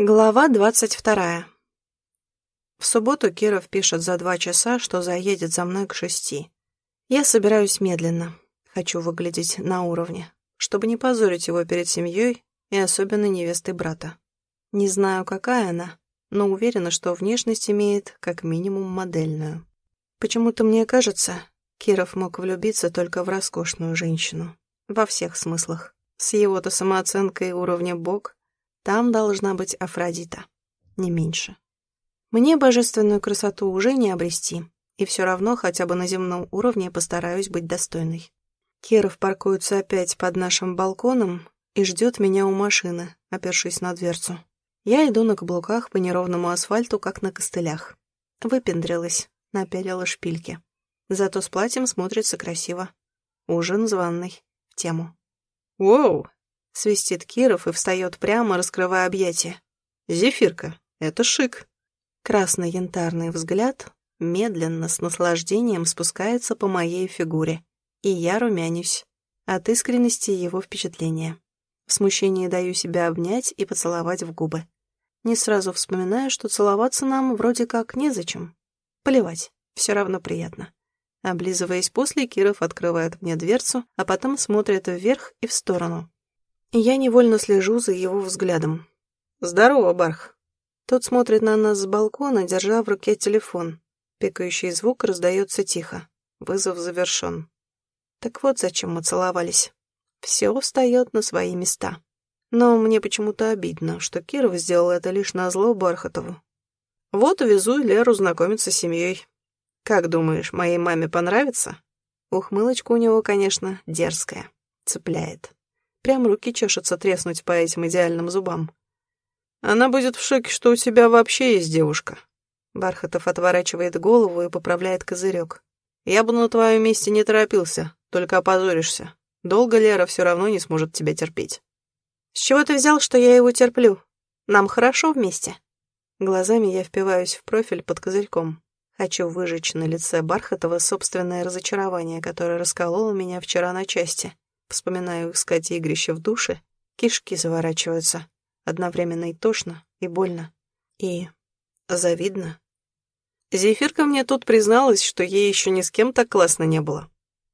Глава двадцать вторая. В субботу Киров пишет за два часа, что заедет за мной к шести. Я собираюсь медленно. Хочу выглядеть на уровне, чтобы не позорить его перед семьей и особенно невестой брата. Не знаю, какая она, но уверена, что внешность имеет как минимум модельную. Почему-то мне кажется, Киров мог влюбиться только в роскошную женщину. Во всех смыслах. С его-то самооценкой уровня бог — там должна быть Афродита, не меньше. Мне божественную красоту уже не обрести, и все равно хотя бы на земном уровне постараюсь быть достойной. Киров паркуется опять под нашим балконом и ждет меня у машины, опершись на дверцу. Я иду на каблуках по неровному асфальту, как на костылях. Выпендрилась, напялила шпильки. Зато с платьем смотрится красиво. Ужин званный. В тему. «Воу, Свистит Киров и встает прямо, раскрывая объятия. «Зефирка, это шик». Красно-янтарный взгляд медленно, с наслаждением спускается по моей фигуре. И я румянюсь от искренности его впечатления. В смущении даю себя обнять и поцеловать в губы. Не сразу вспоминаю, что целоваться нам вроде как незачем. Плевать, все равно приятно. Облизываясь после, Киров открывает мне дверцу, а потом смотрит вверх и в сторону, я невольно слежу за его взглядом. «Здорово, Барх». Тот смотрит на нас с балкона, держа в руке телефон. Пикающий звук раздается тихо. Вызов завершен. Так вот зачем мы целовались. Все встает на свои места. Но мне почему-то обидно, что Киров сделал это лишь на зло Бархатову. Вот увезу Леру знакомиться с семьей. Как думаешь, моей маме понравится? Ухмылочка у него, конечно, дерзкая. Цепляет. Прям руки чешутся треснуть по этим идеальным зубам. Она будет в шоке, что у тебя вообще есть девушка. Бархатов отворачивает голову и поправляет козырек. Я бы на твоем месте не торопился, только опозоришься. Долго Лера все равно не сможет тебя терпеть. С чего ты взял, что я его терплю? Нам хорошо вместе. Глазами я впиваюсь в профиль под козырьком. Хочу выжечь на лице Бархатова собственное разочарование, которое раскололо меня вчера на части. Вспоминаю искать игрища в душе, кишки заворачиваются. Одновременно и тошно, и больно, и завидно. Зефирка мне тут призналась, что ей еще ни с кем так классно не было.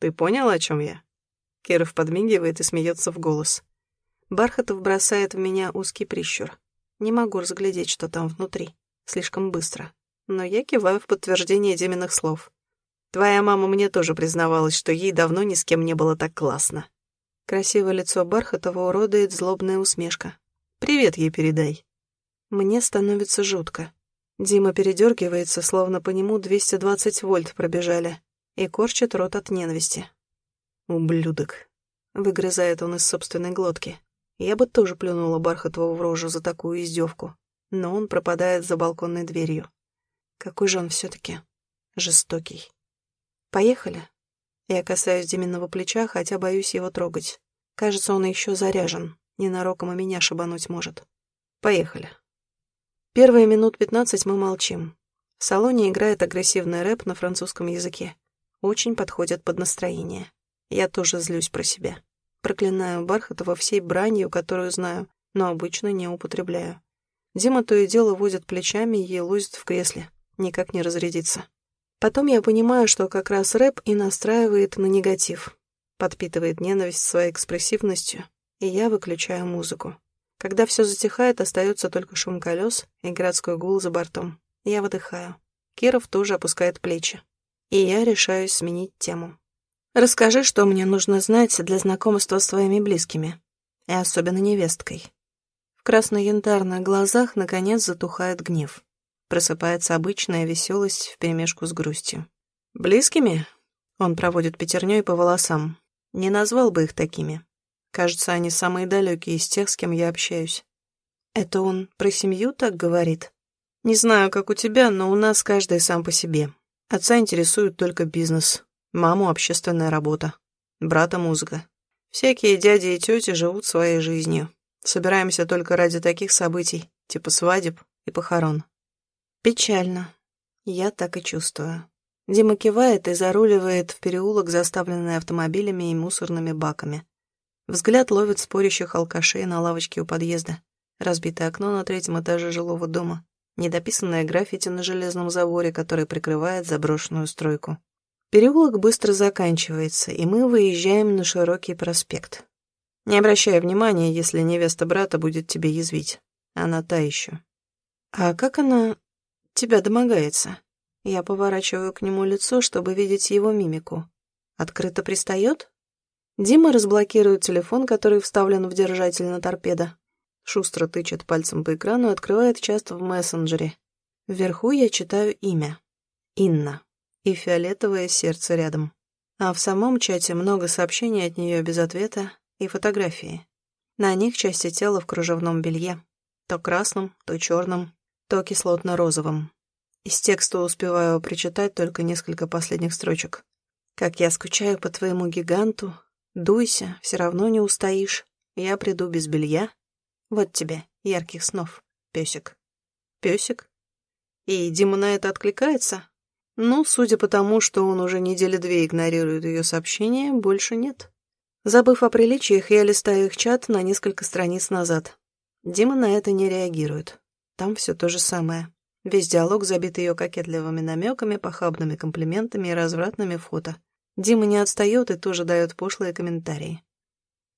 Ты понял, о чем я? Киров подмигивает и смеется в голос. Бархатов бросает в меня узкий прищур. Не могу разглядеть, что там внутри. Слишком быстро. Но я киваю в подтверждение Деминых слов. Твоя мама мне тоже признавалась, что ей давно ни с кем не было так классно. Красивое лицо Бархатова уродует злобная усмешка. «Привет ей передай». Мне становится жутко. Дима передергивается, словно по нему 220 вольт пробежали, и корчит рот от ненависти. «Ублюдок», — выгрызает он из собственной глотки. Я бы тоже плюнула Бархатову в рожу за такую издевку, но он пропадает за балконной дверью. Какой же он все-таки жестокий. «Поехали?» Я касаюсь Диминого плеча, хотя боюсь его трогать. Кажется, он еще заряжен. Ненароком и меня шибануть может. Поехали. Первые минут пятнадцать мы молчим. В салоне играет агрессивный рэп на французском языке. Очень подходит под настроение. Я тоже злюсь про себя. Проклинаю Бархатова всей бранью, которую знаю, но обычно не употребляю. Дима то и дело возит плечами и лузит в кресле. Никак не разрядится. Потом я понимаю, что как раз рэп и настраивает на негатив. Подпитывает ненависть своей экспрессивностью, и я выключаю музыку. Когда все затихает, остается только шум колес и городской гул за бортом. Я выдыхаю. Киров тоже опускает плечи. И я решаюсь сменить тему. Расскажи, что мне нужно знать для знакомства с твоими близкими. И особенно невесткой. В красно-янтарных глазах наконец затухает гнев. Просыпается обычная веселость вперемешку с грустью. «Близкими?» Он проводит пятерней по волосам. Не назвал бы их такими. Кажется, они самые далекие из тех, с кем я общаюсь. Это он про семью так говорит? Не знаю, как у тебя, но у нас каждый сам по себе. Отца интересует только бизнес, маму — общественная работа, брата — музыка. Всякие дяди и тети живут своей жизнью. Собираемся только ради таких событий, типа свадеб и похорон. Печально. Я так и чувствую. Дима кивает и заруливает в переулок, заставленный автомобилями и мусорными баками. Взгляд ловит спорящих алкашей на лавочке у подъезда. Разбитое окно на третьем этаже жилого дома. Недописанное граффити на железном заборе, который прикрывает заброшенную стройку. Переулок быстро заканчивается, и мы выезжаем на широкий проспект. Не обращай внимания, если невеста брата будет тебе язвить. Она та еще. А как она тебя домогается? Я поворачиваю к нему лицо, чтобы видеть его мимику. Открыто пристает? Дима разблокирует телефон, который вставлен в держатель на торпедо. Шустро тычет пальцем по экрану и открывает чат в мессенджере. Вверху я читаю имя. Инна. И фиолетовое сердце рядом. А в самом чате много сообщений от нее без ответа и фотографии. На них части тела в кружевном белье. То красном, то черном, то кислотно-розовым. Из текста успеваю прочитать только несколько последних строчек. «Как я скучаю по твоему гиганту. Дуйся, все равно не устоишь. Я приду без белья. Вот тебе, ярких снов, песик». «Песик?» И Дима на это откликается? Ну, судя по тому, что он уже недели две игнорирует ее сообщения, больше нет. Забыв о приличиях, я листаю их чат на несколько страниц назад. Дима на это не реагирует. Там все то же самое. Весь диалог забит ее кокетливыми намеками, похабными комплиментами и развратными фото. Дима не отстает и тоже дает пошлые комментарии.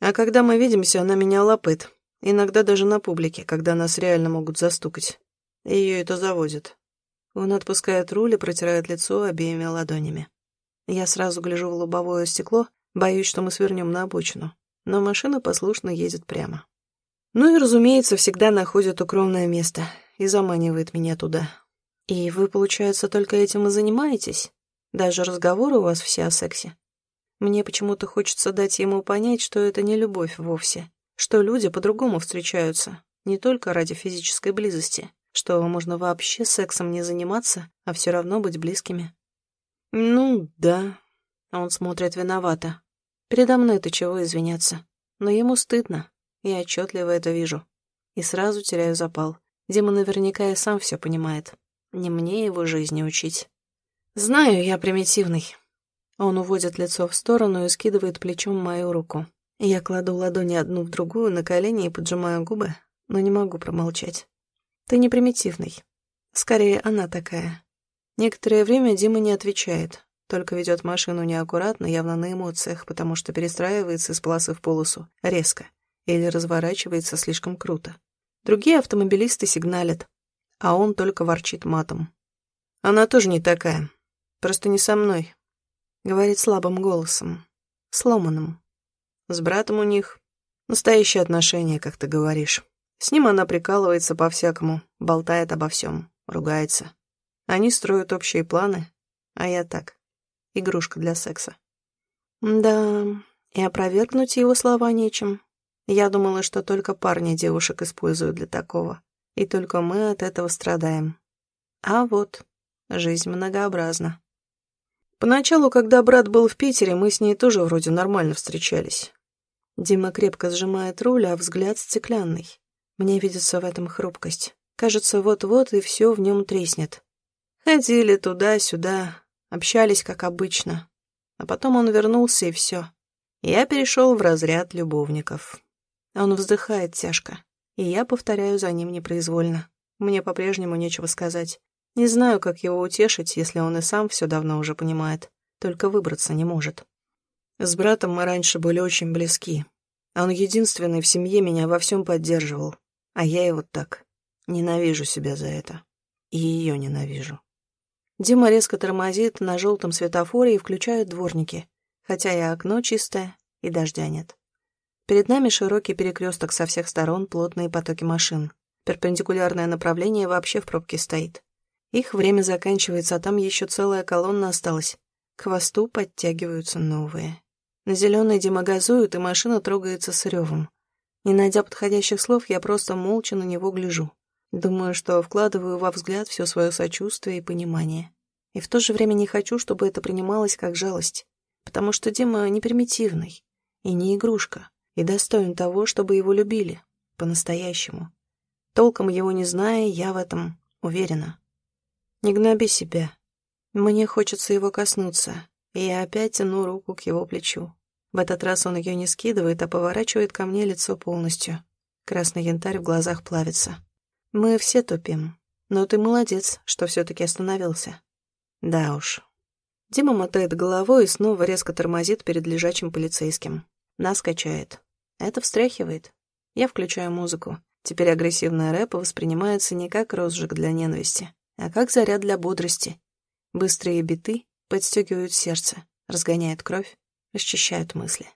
А когда мы видимся, она меня лапает. Иногда даже на публике, когда нас реально могут застукать. Ее это заводит. Он отпускает руль и протирает лицо обеими ладонями. Я сразу гляжу в лобовое стекло, боюсь, что мы свернем на обочину. Но машина послушно едет прямо. Ну и, разумеется, всегда находит укромное место и заманивает меня туда. И вы, получается, только этим и занимаетесь? Даже разговоры у вас все о сексе? Мне почему-то хочется дать ему понять, что это не любовь вовсе, что люди по-другому встречаются, не только ради физической близости, что можно вообще сексом не заниматься, а все равно быть близкими. Ну, да. Он смотрит виновато. Передо мной-то чего извиняться? Но ему стыдно. Я отчетливо это вижу. И сразу теряю запал. Дима наверняка и сам все понимает. Не мне его жизни учить. Знаю, я примитивный. Он уводит лицо в сторону и скидывает плечом мою руку. Я кладу ладони одну в другую на колени и поджимаю губы, но не могу промолчать. Ты не примитивный. Скорее, она такая. Некоторое время Дима не отвечает, только ведет машину неаккуратно, явно на эмоциях, потому что перестраивается из полосы в полосу, резко, или разворачивается слишком круто. Другие автомобилисты сигналят, а он только ворчит матом. Она тоже не такая, просто не со мной, говорит слабым голосом, сломанным. С братом у них настоящие отношения, как ты говоришь. С ним она прикалывается по-всякому, болтает обо всем, ругается. Они строят общие планы, а я так, игрушка для секса. Да, и опровергнуть его слова нечем. Я думала, что только парни девушек используют для такого, и только мы от этого страдаем. А вот, жизнь многообразна. Поначалу, когда брат был в Питере, мы с ней тоже вроде нормально встречались. Дима крепко сжимает руль, а взгляд стеклянный. Мне видится в этом хрупкость. Кажется, вот-вот и все в нем треснет. Ходили туда-сюда, общались как обычно. А потом он вернулся, и все. Я перешел в разряд любовников. Он вздыхает тяжко, и я повторяю за ним непроизвольно. Мне по-прежнему нечего сказать. Не знаю, как его утешить, если он и сам все давно уже понимает, только выбраться не может. С братом мы раньше были очень близки. Он единственный в семье меня во всем поддерживал, а я его так. Ненавижу себя за это. И ее ненавижу. Дима резко тормозит на желтом светофоре и включает дворники, хотя и окно чистое, и дождя нет. Перед нами широкий перекресток со всех сторон, плотные потоки машин. Перпендикулярное направление вообще в пробке стоит. Их время заканчивается, а там еще целая колонна осталась. К хвосту подтягиваются новые. На зеленый Дима газует, и машина трогается с ревом. Не найдя подходящих слов, я просто молча на него гляжу. Думаю, что вкладываю во взгляд все свое сочувствие и понимание. И в то же время не хочу, чтобы это принималось как жалость. Потому что Дима не примитивный и не игрушка и достоин того, чтобы его любили, по-настоящему. Толком его не зная, я в этом уверена. Не гноби себя. Мне хочется его коснуться, и я опять тяну руку к его плечу. В этот раз он ее не скидывает, а поворачивает ко мне лицо полностью. Красный янтарь в глазах плавится. Мы все тупим. Но ты молодец, что все-таки остановился. Да уж. Дима мотает головой и снова резко тормозит перед лежачим полицейским. Нас качает. Это встряхивает. Я включаю музыку. Теперь агрессивная рэп воспринимается не как розжиг для ненависти, а как заряд для бодрости. Быстрые биты подстегивают сердце, разгоняют кровь, расчищают мысли.